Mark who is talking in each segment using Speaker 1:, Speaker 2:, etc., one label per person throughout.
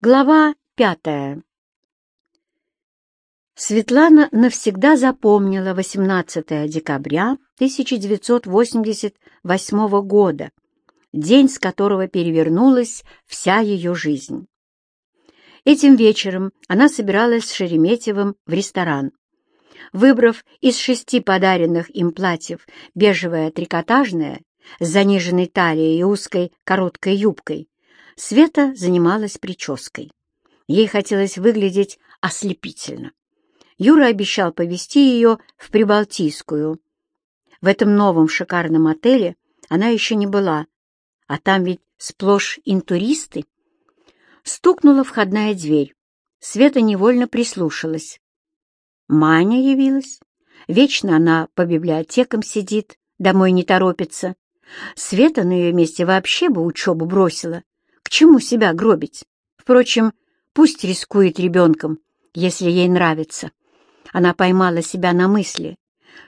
Speaker 1: Глава пятая Светлана навсегда запомнила 18 декабря 1988 года, день, с которого перевернулась вся ее жизнь. Этим вечером она собиралась с Шереметьевым в ресторан. Выбрав из шести подаренных им платьев бежевое трикотажное с заниженной талией и узкой короткой юбкой, Света занималась прической. Ей хотелось выглядеть ослепительно. Юра обещал повезти ее в Прибалтийскую. В этом новом шикарном отеле она еще не была, а там ведь сплошь интуристы. Стукнула входная дверь. Света невольно прислушалась. Маня явилась. Вечно она по библиотекам сидит, домой не торопится. Света на ее месте вообще бы учебу бросила. К чему себя гробить? Впрочем, пусть рискует ребенком, если ей нравится. Она поймала себя на мысли,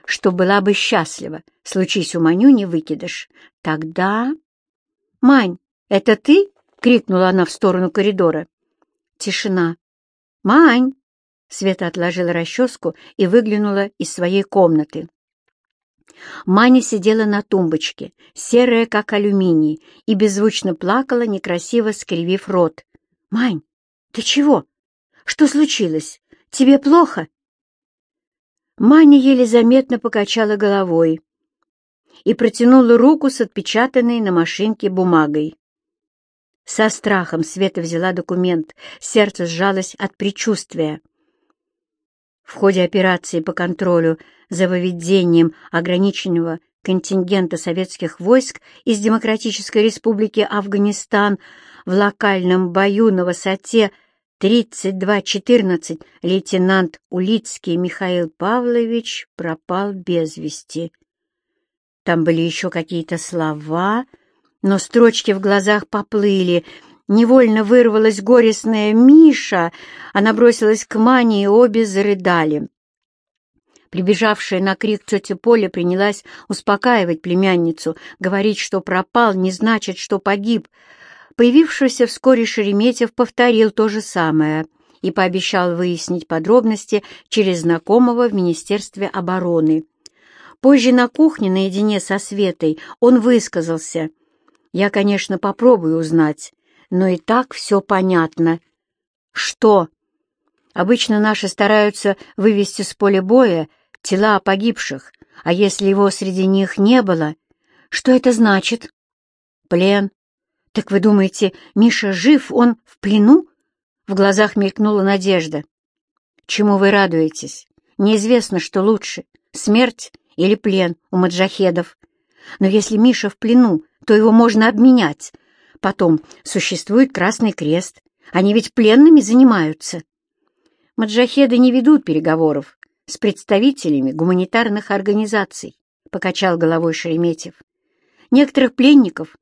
Speaker 1: что была бы счастлива, случись у Манюни выкидыш. Тогда... «Мань, это ты?» — крикнула она в сторону коридора. Тишина. «Мань!» Света отложила расческу и выглянула из своей комнаты. Маня сидела на тумбочке, серая, как алюминий, и беззвучно плакала, некрасиво скривив рот. «Мань, ты чего? Что случилось? Тебе плохо?» Маня еле заметно покачала головой и протянула руку с отпечатанной на машинке бумагой. Со страхом Света взяла документ, сердце сжалось от предчувствия. В ходе операции по контролю за выведением ограниченного контингента советских войск из Демократической Республики Афганистан в локальном бою на высоте 32-14 лейтенант Улицкий Михаил Павлович пропал без вести. Там были еще какие-то слова, но строчки в глазах поплыли — Невольно вырвалась горестная Миша. Она бросилась к Мане, и обе зарыдали. Прибежавшая на крик тетя Поля принялась успокаивать племянницу, говорить, что пропал, не значит, что погиб. Появившийся вскоре Шереметьев повторил то же самое и пообещал выяснить подробности через знакомого в Министерстве обороны. Позже на кухне наедине со Светой он высказался. «Я, конечно, попробую узнать, но и так все понятно. Что? Обычно наши стараются вывести с поля боя тела погибших, а если его среди них не было, что это значит? Плен. Так вы думаете, Миша жив, он в плену? В глазах мелькнула надежда. Чему вы радуетесь? Неизвестно, что лучше, смерть или плен у маджахедов. Но если Миша в плену, то его можно обменять, Потом, существует Красный Крест. Они ведь пленными занимаются. Маджахеды не ведут переговоров с представителями гуманитарных организаций, покачал головой Шереметьев. Некоторых пленников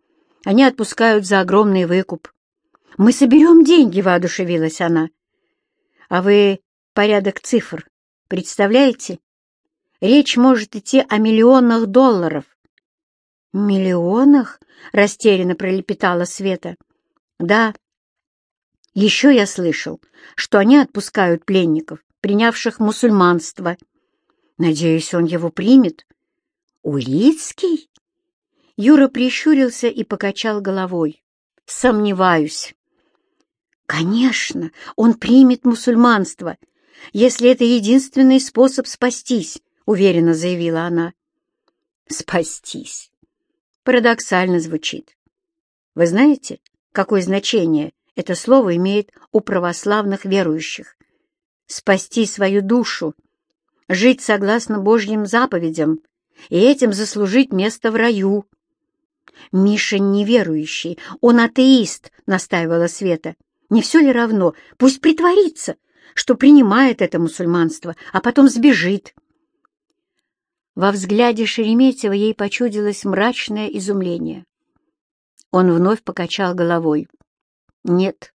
Speaker 1: они отпускают за огромный выкуп. «Мы соберем деньги», — воодушевилась она. «А вы порядок цифр представляете? Речь может идти о миллионах долларов». «Миллионах?» — растерянно пролепетала Света. «Да. Еще я слышал, что они отпускают пленников, принявших мусульманство. Надеюсь, он его примет. Улицкий?» Юра прищурился и покачал головой. «Сомневаюсь». «Конечно, он примет мусульманство, если это единственный способ спастись», — уверенно заявила она. «Спастись. Парадоксально звучит. Вы знаете, какое значение это слово имеет у православных верующих? Спасти свою душу, жить согласно Божьим заповедям и этим заслужить место в раю. «Миша неверующий, он атеист», — настаивала Света. «Не все ли равно? Пусть притворится, что принимает это мусульманство, а потом сбежит». Во взгляде Шереметьева ей почудилось мрачное изумление. Он вновь покачал головой. «Нет,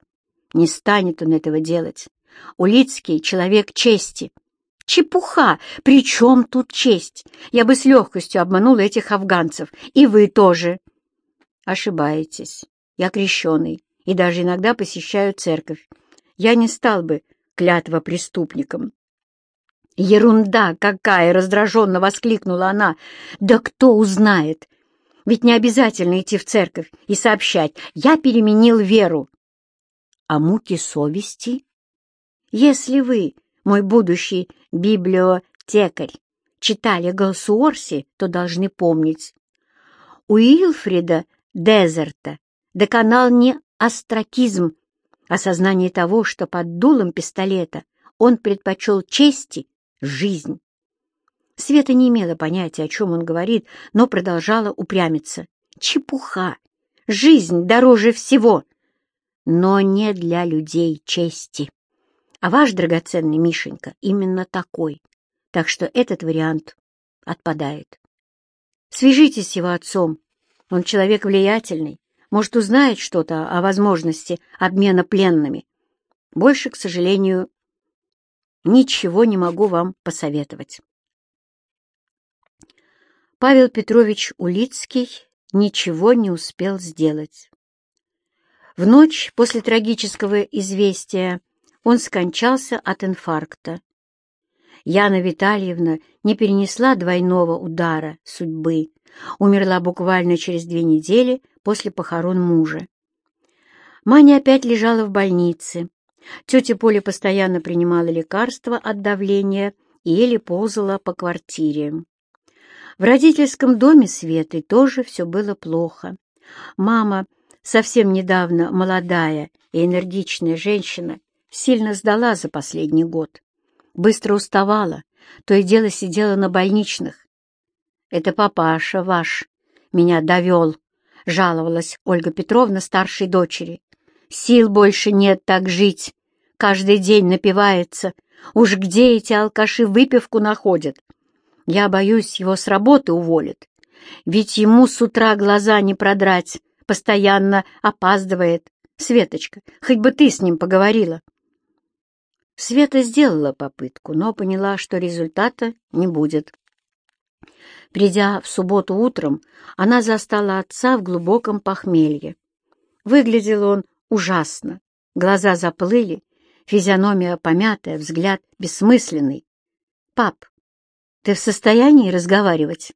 Speaker 1: не станет он этого делать. Улицкий — человек чести». «Чепуха! При чем тут честь? Я бы с легкостью обманула этих афганцев, и вы тоже». «Ошибаетесь. Я крещеный и даже иногда посещаю церковь. Я не стал бы клятва преступником. «Ерунда какая!» — раздраженно воскликнула она. «Да кто узнает? Ведь не обязательно идти в церковь и сообщать «я переменил веру». А муки совести? Если вы, мой будущий библиотекарь, читали Галсуорси, то должны помнить. У Илфрида Дезерта доконал не астракизм, осознание того, что под дулом пистолета он предпочел чести жизнь. Света не имела понятия, о чем он говорит, но продолжала упрямиться. Чепуха! Жизнь дороже всего! Но не для людей чести. А ваш драгоценный Мишенька именно такой. Так что этот вариант отпадает. Свяжитесь с его отцом. Он человек влиятельный, может, узнает что-то о возможности обмена пленными. Больше, к сожалению, ничего не могу вам посоветовать. Павел Петрович Улицкий ничего не успел сделать. В ночь после трагического известия он скончался от инфаркта. Яна Витальевна не перенесла двойного удара судьбы, умерла буквально через две недели после похорон мужа. Маня опять лежала в больнице, Тетя Поля постоянно принимала лекарства от давления и еле ползала по квартире. В родительском доме Светы тоже все было плохо. Мама, совсем недавно молодая и энергичная женщина, сильно сдала за последний год. Быстро уставала, то и дело сидела на больничных. «Это папаша ваш меня довел», — жаловалась Ольга Петровна старшей дочери. Сил больше нет так жить. Каждый день напивается. Уж где эти алкаши выпивку находят? Я боюсь, его с работы уволят. Ведь ему с утра глаза не продрать, постоянно опаздывает. Светочка, хоть бы ты с ним поговорила. Света сделала попытку, но поняла, что результата не будет. Придя в субботу утром, она застала отца в глубоком похмелье. Выглядел он ужасно. Глаза заплыли, физиономия помятая, взгляд бессмысленный. «Пап, ты в состоянии разговаривать?»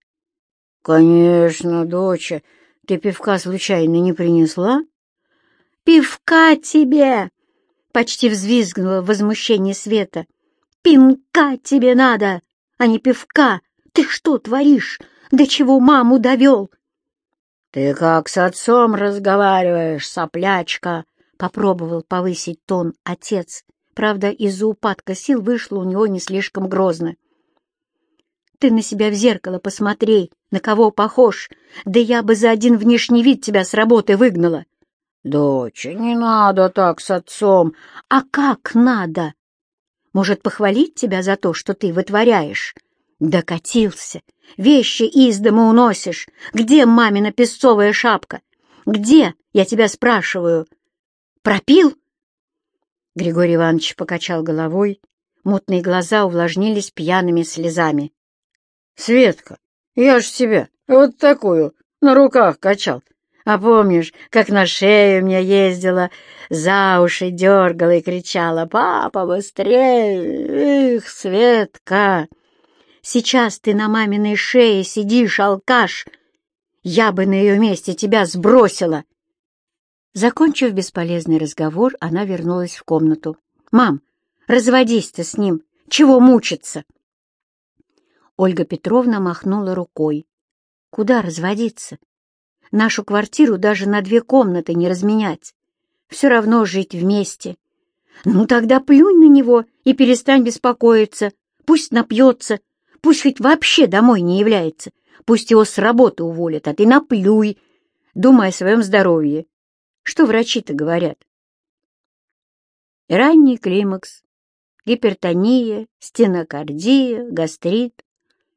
Speaker 1: «Конечно, доча. Ты пивка случайно не принесла?» «Пивка тебе!» — почти взвизгнула в возмущении Света. «Пинка тебе надо, а не пивка! Ты что творишь? До чего маму довел?» «Ты как с отцом разговариваешь, соплячка!» — попробовал повысить тон отец. Правда, из-за упадка сил вышло у него не слишком грозно. «Ты на себя в зеркало посмотри, на кого похож, да я бы за один внешний вид тебя с работы выгнала!» «Доча, не надо так с отцом!» «А как надо? Может, похвалить тебя за то, что ты вытворяешь?» Докатился. Вещи из дома уносишь. Где мамина песцовая шапка? Где, я тебя спрашиваю? Пропил? Григорий Иванович покачал головой. Мутные глаза увлажнились пьяными слезами. Светка, я ж тебя вот такую на руках качал. А помнишь, как на шею меня ездила, за уши дергала и кричала «Папа, быстрее! Их, Светка!» Сейчас ты на маминой шее сидишь, алкаш. Я бы на ее месте тебя сбросила. Закончив бесполезный разговор, она вернулась в комнату. «Мам, разводись ты с ним! Чего мучиться?» Ольга Петровна махнула рукой. «Куда разводиться? Нашу квартиру даже на две комнаты не разменять. Все равно жить вместе. Ну тогда плюнь на него и перестань беспокоиться. Пусть напьется, Пусть хоть вообще домой не является. Пусть его с работы уволят, а ты наплюй, думая о своем здоровье. Что врачи-то говорят? Ранний климакс, гипертония, стенокардия, гастрит,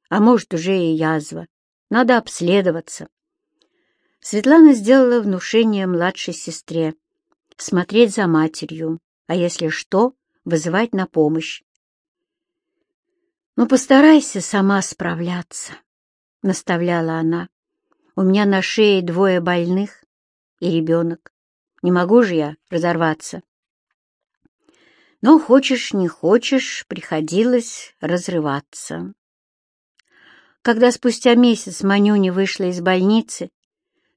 Speaker 1: а может уже и язва. Надо обследоваться. Светлана сделала внушение младшей сестре. Смотреть за матерью, а если что, вызывать на помощь. «Ну, постарайся сама справляться», — наставляла она. «У меня на шее двое больных и ребенок. Не могу же я разорваться. Но хочешь, не хочешь, приходилось разрываться. Когда спустя месяц Манюня вышла из больницы,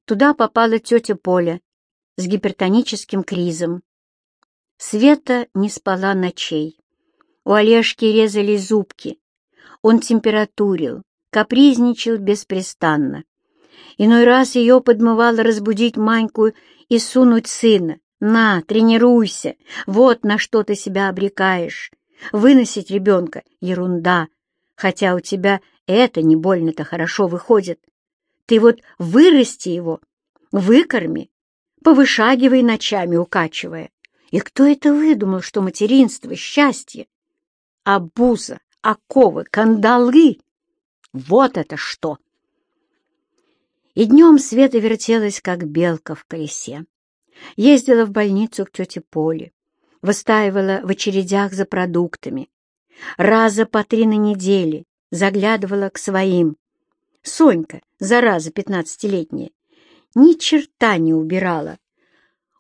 Speaker 1: туда попала тетя Поля с гипертоническим кризом. Света не спала ночей. У Олежки резали зубки. Он температурил, капризничал беспрестанно. Иной раз ее подмывало разбудить Маньку и сунуть сына. «На, тренируйся, вот на что ты себя обрекаешь. Выносить ребенка — ерунда, хотя у тебя это не больно-то хорошо выходит. Ты вот вырасти его, выкорми, повышагивай ночами, укачивая. И кто это выдумал, что материнство — счастье? Абуза, оковы, кандалы — вот это что! И днем Света вертелась, как белка в колесе. Ездила в больницу к тете Поле, выстаивала в очередях за продуктами. Раза по три на неделе заглядывала к своим. Сонька, зараза пятнадцатилетняя, ни черта не убирала.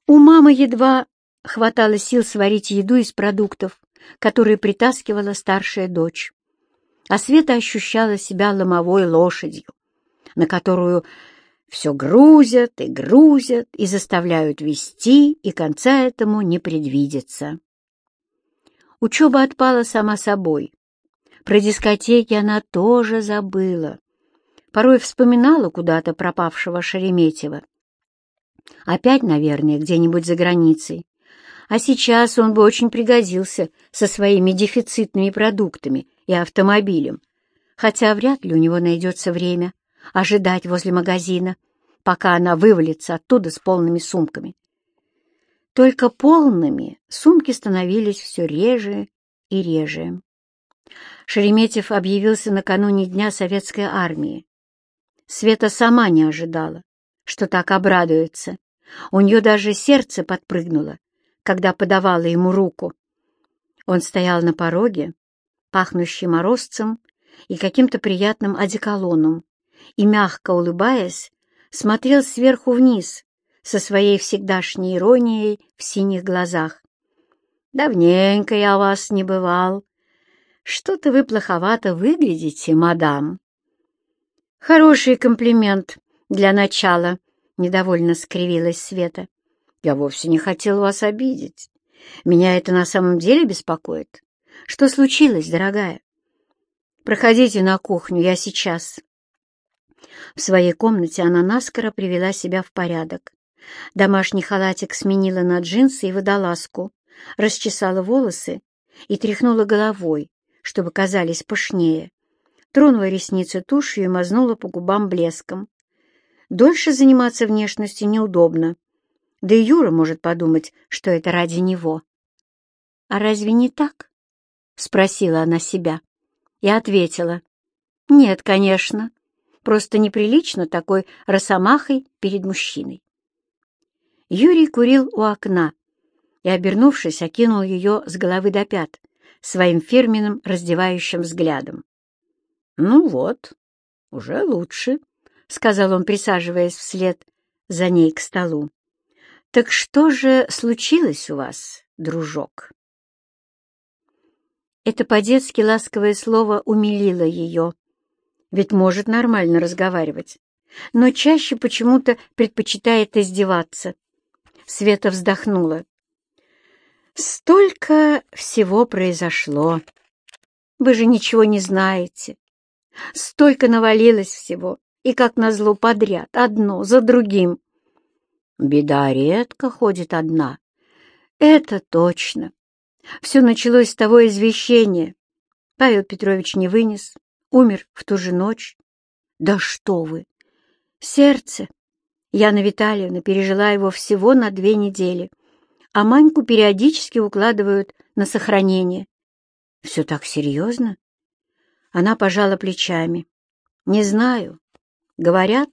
Speaker 1: У мамы едва хватало сил сварить еду из продуктов, которые притаскивала старшая дочь. А Света ощущала себя ломовой лошадью, на которую все грузят и грузят и заставляют вести, и конца этому не предвидится. Учеба отпала сама собой. Про дискотеки она тоже забыла. Порой вспоминала куда-то пропавшего Шереметьева. Опять, наверное, где-нибудь за границей. А сейчас он бы очень пригодился со своими дефицитными продуктами и автомобилем, хотя вряд ли у него найдется время ожидать возле магазина, пока она вывалится оттуда с полными сумками. Только полными сумки становились все реже и реже. Шереметьев объявился накануне Дня Советской Армии. Света сама не ожидала, что так обрадуется. У нее даже сердце подпрыгнуло, когда подавала ему руку. Он стоял на пороге, пахнущий морозцем и каким-то приятным одеколоном, и, мягко улыбаясь, смотрел сверху вниз со своей всегдашней иронией в синих глазах. «Давненько я вас не бывал. Что-то вы плоховато выглядите, мадам». «Хороший комплимент для начала», — недовольно скривилась Света. «Я вовсе не хотел вас обидеть. Меня это на самом деле беспокоит. Что случилось, дорогая?» «Проходите на кухню, я сейчас». В своей комнате она наскоро привела себя в порядок. Домашний халатик сменила на джинсы и водолазку, расчесала волосы и тряхнула головой, чтобы казались пышнее. Тронула ресницы тушью и мазнула по губам блеском. Дольше заниматься внешностью неудобно. Да и Юра может подумать, что это ради него. «А разве не так?» — спросила она себя. И ответила. «Нет, конечно. Просто неприлично такой росомахой перед мужчиной». Юрий курил у окна и, обернувшись, окинул ее с головы до пят своим фирменным раздевающим взглядом. «Ну вот, уже лучше», — сказал он, присаживаясь вслед за ней к столу. «Так что же случилось у вас, дружок?» Это по-детски ласковое слово умилило ее, ведь может нормально разговаривать, но чаще почему-то предпочитает издеваться. Света вздохнула. Столько всего произошло. Вы же ничего не знаете. Столько навалилось всего, и как назло подряд, одно за другим. Беда редко ходит одна. Это точно. Все началось с того извещения. Павел Петрович не вынес, умер в ту же ночь. Да что вы! Сердце. Яна Витальевна пережила его всего на две недели — а Маньку периодически укладывают на сохранение. Все так серьезно? Она пожала плечами. Не знаю. Говорят,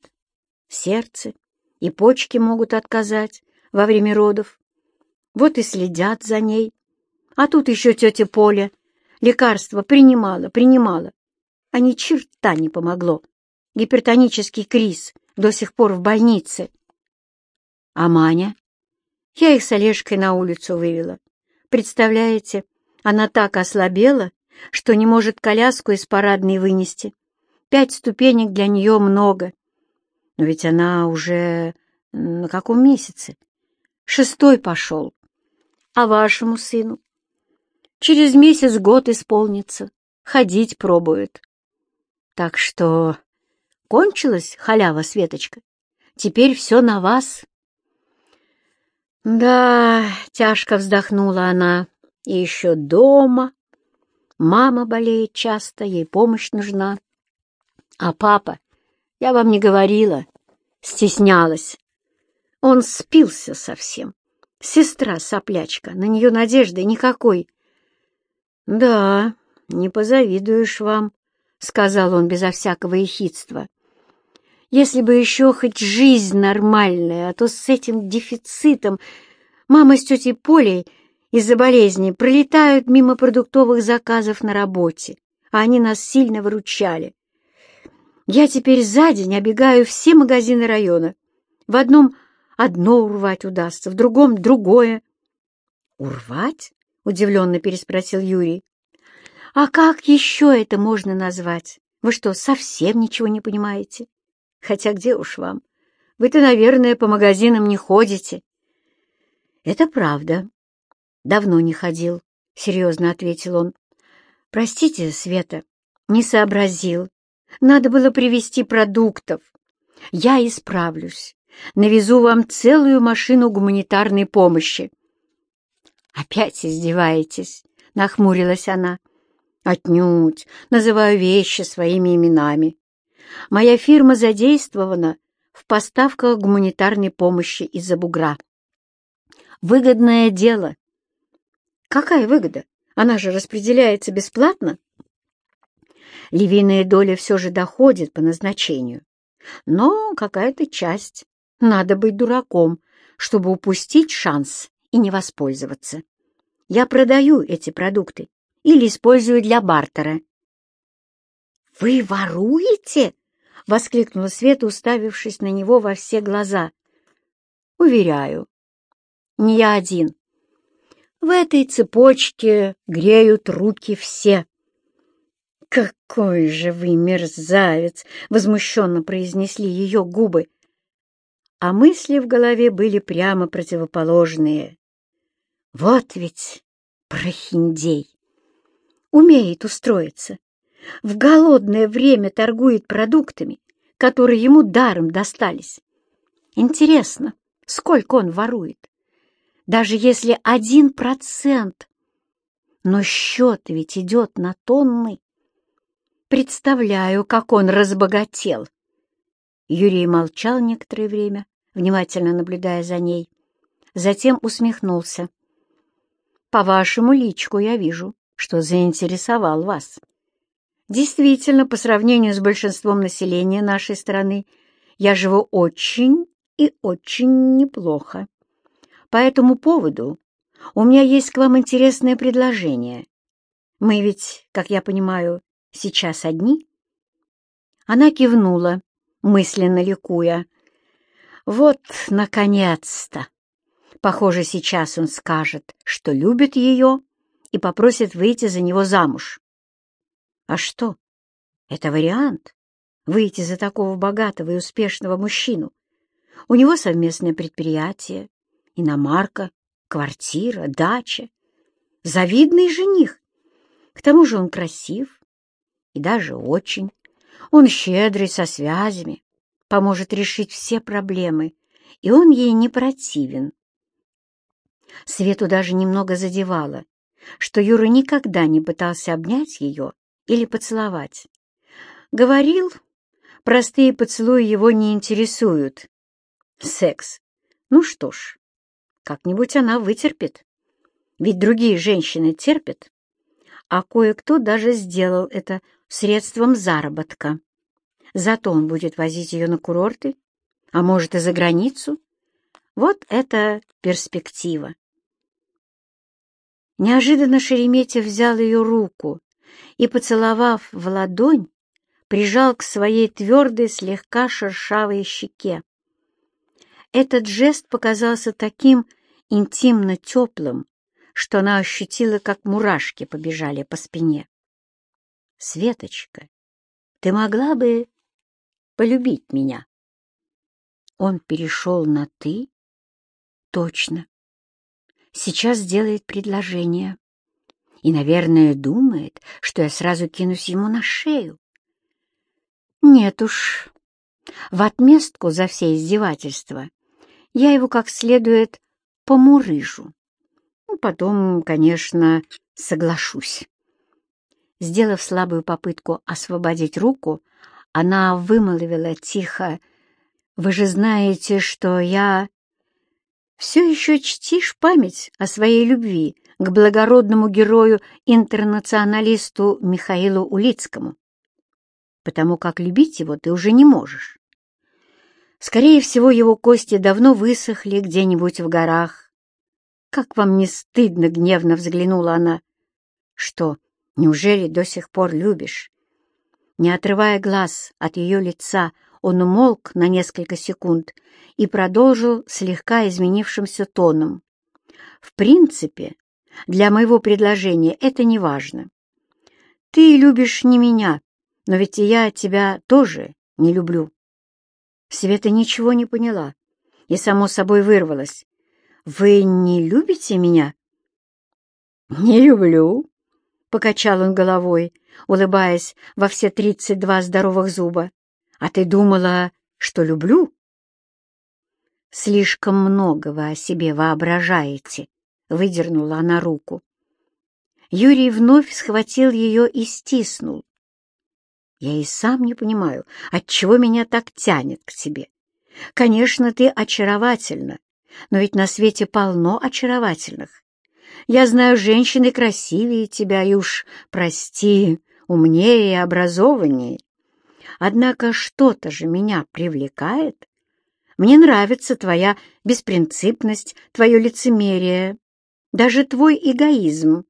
Speaker 1: сердце и почки могут отказать во время родов. Вот и следят за ней. А тут еще тетя Поля. Лекарство принимала, принимала. А ни черта не помогло. Гипертонический криз до сих пор в больнице. А Маня? Я их с Олежкой на улицу вывела. Представляете, она так ослабела, что не может коляску из парадной вынести. Пять ступенек для нее много. Но ведь она уже на каком месяце? Шестой пошел. А вашему сыну? Через месяц-год исполнится. Ходить пробует. Так что кончилась халява, Светочка. Теперь все на вас. Да, тяжко вздохнула она. И еще дома. Мама болеет часто, ей помощь нужна. А папа, я вам не говорила, стеснялась. Он спился совсем. Сестра-соплячка, на нее надежды никакой. Да, не позавидуешь вам, — сказал он безо всякого ехидства. Если бы еще хоть жизнь нормальная, а то с этим дефицитом мама с тетей Полей из-за болезни пролетают мимо продуктовых заказов на работе, а они нас сильно выручали. Я теперь за день обегаю все магазины района. В одном одно урвать удастся, в другом — другое. — Урвать? — удивленно переспросил Юрий. — А как еще это можно назвать? Вы что, совсем ничего не понимаете? Хотя где уж вам? Вы-то, наверное, по магазинам не ходите. — Это правда. Давно не ходил, — серьезно ответил он. — Простите, Света, не сообразил. Надо было привезти продуктов. Я исправлюсь. Навезу вам целую машину гуманитарной помощи. «Опять издеваетесь?» — нахмурилась она. «Отнюдь. Называю вещи своими именами. Моя фирма задействована в поставках гуманитарной помощи из-за бугра. Выгодное дело. Какая выгода? Она же распределяется бесплатно. Львиная доля все же доходит по назначению. Но какая-то часть надо быть дураком, чтобы упустить шанс и не воспользоваться. Я продаю эти продукты или использую для бартера. «Вы воруете?» — воскликнула Света, уставившись на него во все глаза. «Уверяю, не я один. В этой цепочке греют руки все». «Какой же вы мерзавец!» — возмущенно произнесли ее губы а мысли в голове были прямо противоположные. Вот ведь прохиндей! Умеет устроиться. В голодное время торгует продуктами, которые ему даром достались. Интересно, сколько он ворует? Даже если один процент. Но счет ведь идет на тонны. Представляю, как он разбогател. Юрий молчал некоторое время, внимательно наблюдая за ней. Затем усмехнулся. «По вашему личку я вижу, что заинтересовал вас. Действительно, по сравнению с большинством населения нашей страны, я живу очень и очень неплохо. По этому поводу у меня есть к вам интересное предложение. Мы ведь, как я понимаю, сейчас одни?» Она кивнула, мысленно ликуя. Вот, наконец-то! Похоже, сейчас он скажет, что любит ее и попросит выйти за него замуж. А что? Это вариант — выйти за такого богатого и успешного мужчину. У него совместное предприятие, иномарка, квартира, дача. Завидный жених. К тому же он красив и даже очень. Он щедрый, со связями, поможет решить все проблемы, и он ей не противен. Свету даже немного задевало, что Юра никогда не пытался обнять ее или поцеловать. Говорил, простые поцелуи его не интересуют. Секс. Ну что ж, как-нибудь она вытерпит. Ведь другие женщины терпят, а кое-кто даже сделал это средством заработка. Зато он будет возить ее на курорты, а может и за границу. Вот это перспектива. Неожиданно Шереметьев взял ее руку и, поцеловав в ладонь, прижал к своей твердой, слегка шершавой щеке. Этот жест показался таким интимно теплым, что она ощутила, как мурашки побежали по спине. «Светочка, ты могла бы полюбить меня?» Он перешел на «ты»? Точно. Сейчас сделает предложение. И, наверное, думает, что я сразу кинусь ему на шею. Нет уж, в отместку за все издевательства я его как следует помурыжу. Ну, потом, конечно, соглашусь. Сделав слабую попытку освободить руку, она вымолвила тихо, «Вы же знаете, что я...» «Все еще чтишь память о своей любви к благородному герою-интернационалисту Михаилу Улицкому, потому как любить его ты уже не можешь. Скорее всего, его кости давно высохли где-нибудь в горах. Как вам не стыдно, гневно взглянула она. Что, неужели до сих пор любишь? Не отрывая глаз от ее лица, он умолк на несколько секунд и продолжил слегка изменившимся тоном. В принципе, для моего предложения это не важно. Ты любишь не меня, но ведь и я тебя тоже не люблю. Света ничего не поняла и, само собой, вырвалась. «Вы не любите меня?» «Не люблю», — покачал он головой, улыбаясь во все тридцать два здоровых зуба. «А ты думала, что люблю?» «Слишком много вы о себе воображаете», — выдернула она руку. Юрий вновь схватил ее и стиснул. Я и сам не понимаю, отчего меня так тянет к тебе. Конечно, ты очаровательна, но ведь на свете полно очаровательных. Я знаю женщины красивее тебя и уж, прости, умнее и образованнее. Однако что-то же меня привлекает. Мне нравится твоя беспринципность, твое лицемерие, даже твой эгоизм.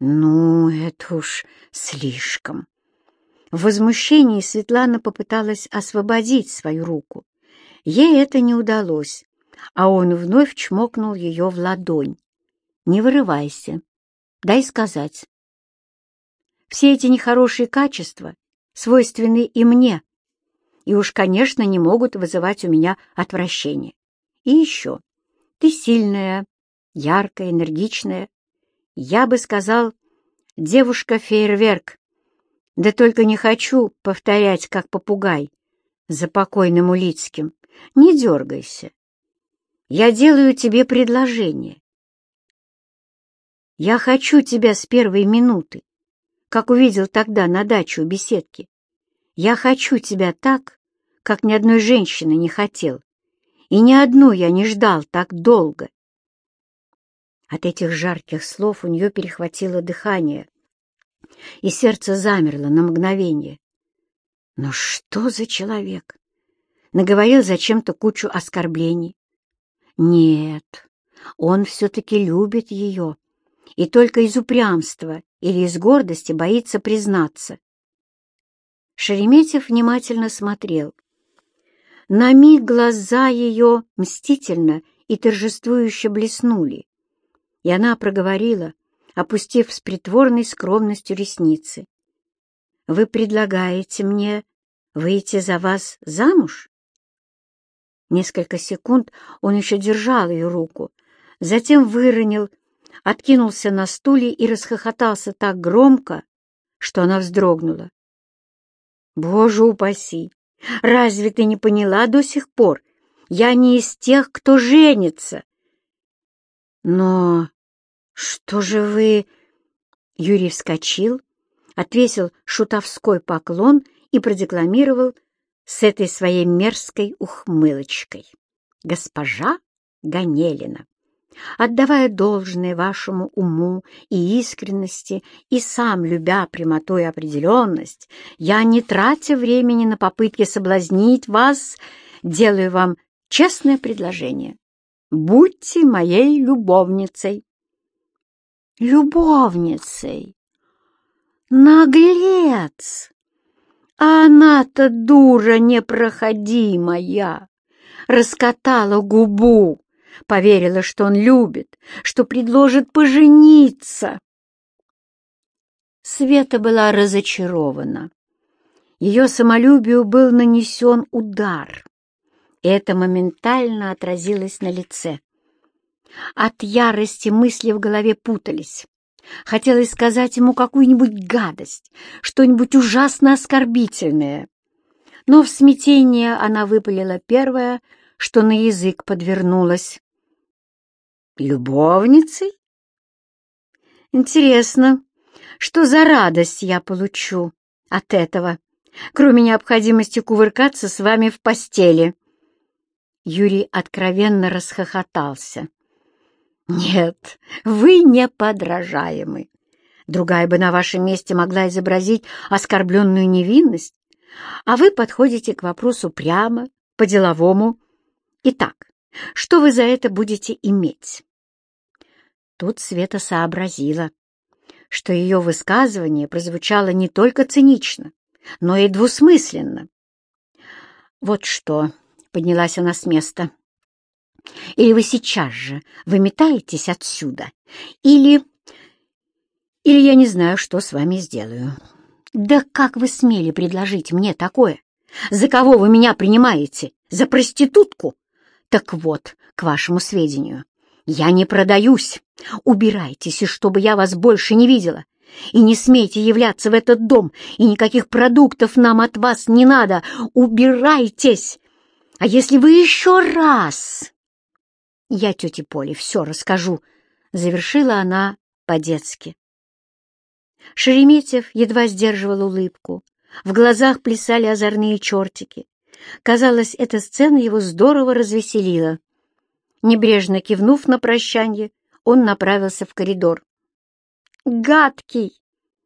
Speaker 1: Ну, это уж слишком. В возмущении Светлана попыталась освободить свою руку. Ей это не удалось, а он вновь чмокнул ее в ладонь. «Не вырывайся. Дай сказать. Все эти нехорошие качества свойственны и мне, и уж, конечно, не могут вызывать у меня отвращение. И еще, ты сильная, яркая, энергичная. Я бы сказал, девушка-фейерверк, да только не хочу повторять, как попугай, за покойным Улицким. Не дергайся. Я делаю тебе предложение. Я хочу тебя с первой минуты, как увидел тогда на даче у беседки. Я хочу тебя так, как ни одной женщины не хотел, и ни одну я не ждал так долго. От этих жарких слов у нее перехватило дыхание, и сердце замерло на мгновение. Но что за человек? Наговорил зачем-то кучу оскорблений. Нет, он все-таки любит ее, и только из упрямства или из гордости боится признаться. Шереметьев внимательно смотрел. На миг глаза ее мстительно и торжествующе блеснули, и она проговорила, опустив с притворной скромностью ресницы. «Вы предлагаете мне выйти за вас замуж?» Несколько секунд он еще держал ее руку, затем выронил, откинулся на стуле и расхохотался так громко, что она вздрогнула. «Боже упаси! Разве ты не поняла до сих пор? Я не из тех, кто женится!» «Но «Что же вы...» Юрий вскочил, отвесил шутовской поклон и продекламировал с этой своей мерзкой ухмылочкой. «Госпожа Ганелина, отдавая должное вашему уму и искренности, и сам любя прямоту и определенность, я, не тратя времени на попытки соблазнить вас, делаю вам честное предложение. Будьте моей любовницей любовницей. Наглец! А она-то дура непроходимая, раскатала губу, поверила, что он любит, что предложит пожениться. Света была разочарована. Ее самолюбию был нанесен удар. Это моментально отразилось на лице. От ярости мысли в голове путались. Хотелось сказать ему какую-нибудь гадость, что-нибудь ужасно оскорбительное. Но в смятении она выпалила первое, что на язык подвернулось. «Любовницей? Интересно, что за радость я получу от этого, кроме необходимости кувыркаться с вами в постели?» Юрий откровенно расхохотался. «Нет, вы неподражаемы. Другая бы на вашем месте могла изобразить оскорбленную невинность, а вы подходите к вопросу прямо, по-деловому. Итак, что вы за это будете иметь?» Тут Света сообразила, что ее высказывание прозвучало не только цинично, но и двусмысленно. «Вот что», — поднялась она с места, — или вы сейчас же выметаетесь отсюда, или... Или я не знаю, что с вами сделаю. Да как вы смели предложить мне такое? За кого вы меня принимаете? За проститутку? Так вот, к вашему сведению, я не продаюсь. Убирайтесь, и чтобы я вас больше не видела. И не смейте являться в этот дом, и никаких продуктов нам от вас не надо. Убирайтесь! А если вы еще раз «Я тете Поле все расскажу», — завершила она по-детски. Шереметьев едва сдерживал улыбку. В глазах плясали озорные чертики. Казалось, эта сцена его здорово развеселила. Небрежно кивнув на прощанье, он направился в коридор. «Гадкий!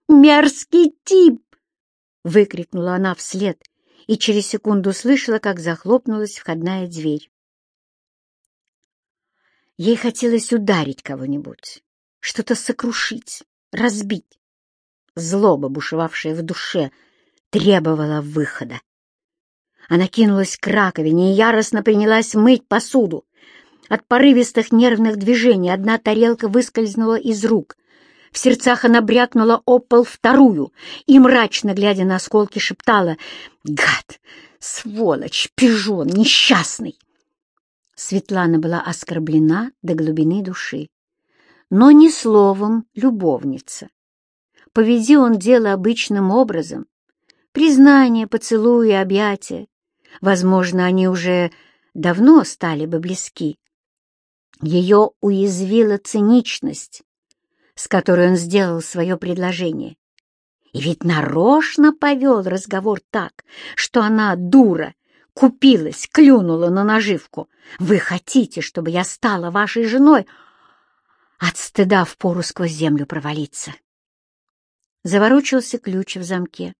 Speaker 1: Мерзкий тип!» — выкрикнула она вслед и через секунду слышала, как захлопнулась входная дверь. Ей хотелось ударить кого-нибудь, что-то сокрушить, разбить. Злоба, бушевавшая в душе, требовала выхода. Она кинулась к раковине и яростно принялась мыть посуду. От порывистых нервных движений одна тарелка выскользнула из рук. В сердцах она брякнула об пол вторую и, мрачно глядя на осколки, шептала «Гад! Сволочь! Пижон! Несчастный!» Светлана была оскорблена до глубины души, но не словом любовница. Поведи он дело обычным образом, признание, поцелуи, объятия, возможно, они уже давно стали бы близки. Ее уязвила циничность, с которой он сделал свое предложение. И ведь нарочно повел разговор так, что она, дура, Купилась, клюнула на наживку. Вы хотите, чтобы я стала вашей женой? От стыда впору сквозь землю провалиться. Заворочился ключ в замке.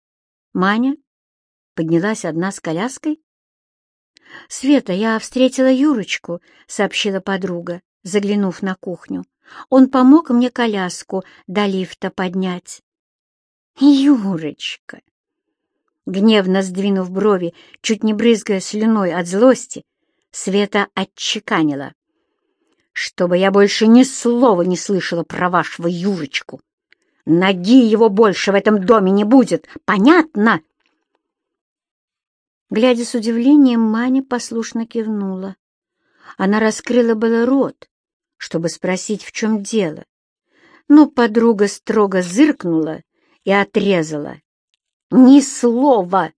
Speaker 1: Маня поднялась одна с коляской. «Света, я встретила Юрочку», — сообщила подруга, заглянув на кухню. «Он помог мне коляску до лифта поднять». «Юрочка!» Гневно сдвинув брови, чуть не брызгая слюной от злости, Света отчеканила. «Чтобы я больше ни слова не слышала про вашего Юрочку. Ноги его больше в этом доме не будет, понятно?» Глядя с удивлением, Маня послушно кивнула. Она раскрыла было рот, чтобы спросить, в чем дело, но подруга строго зыркнула и отрезала. Ни слова!